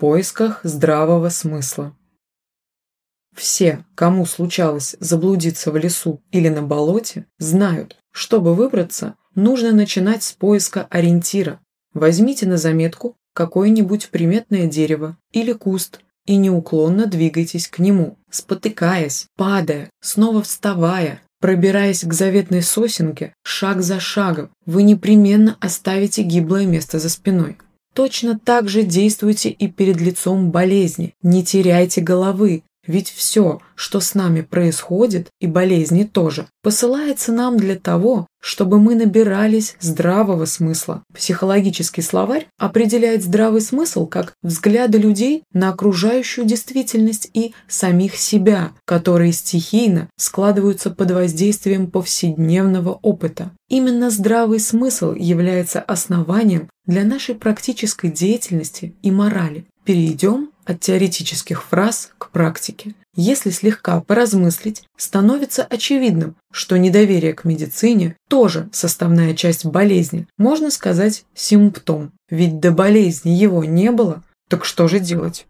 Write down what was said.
поисках здравого смысла. Все, кому случалось заблудиться в лесу или на болоте, знают, чтобы выбраться, нужно начинать с поиска ориентира. Возьмите на заметку какое-нибудь приметное дерево или куст и неуклонно двигайтесь к нему, спотыкаясь, падая, снова вставая, Пробираясь к заветной сосенке, шаг за шагом, вы непременно оставите гиблое место за спиной. Точно так же действуйте и перед лицом болезни. Не теряйте головы, ведь все, что с нами происходит, и болезни тоже, посылается нам для того, чтобы мы набирались здравого смысла. Психологический словарь определяет здравый смысл как взгляды людей на окружающую действительность и самих себя, которые стихийно складываются под воздействием повседневного опыта. Именно здравый смысл является основанием для нашей практической деятельности и морали. Перейдем от теоретических фраз к практике. Если слегка поразмыслить, становится очевидным, что недоверие к медицине тоже составная часть болезни, можно сказать, симптом. Ведь до болезни его не было, так что же делать?